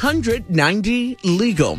Hundred ninety legal.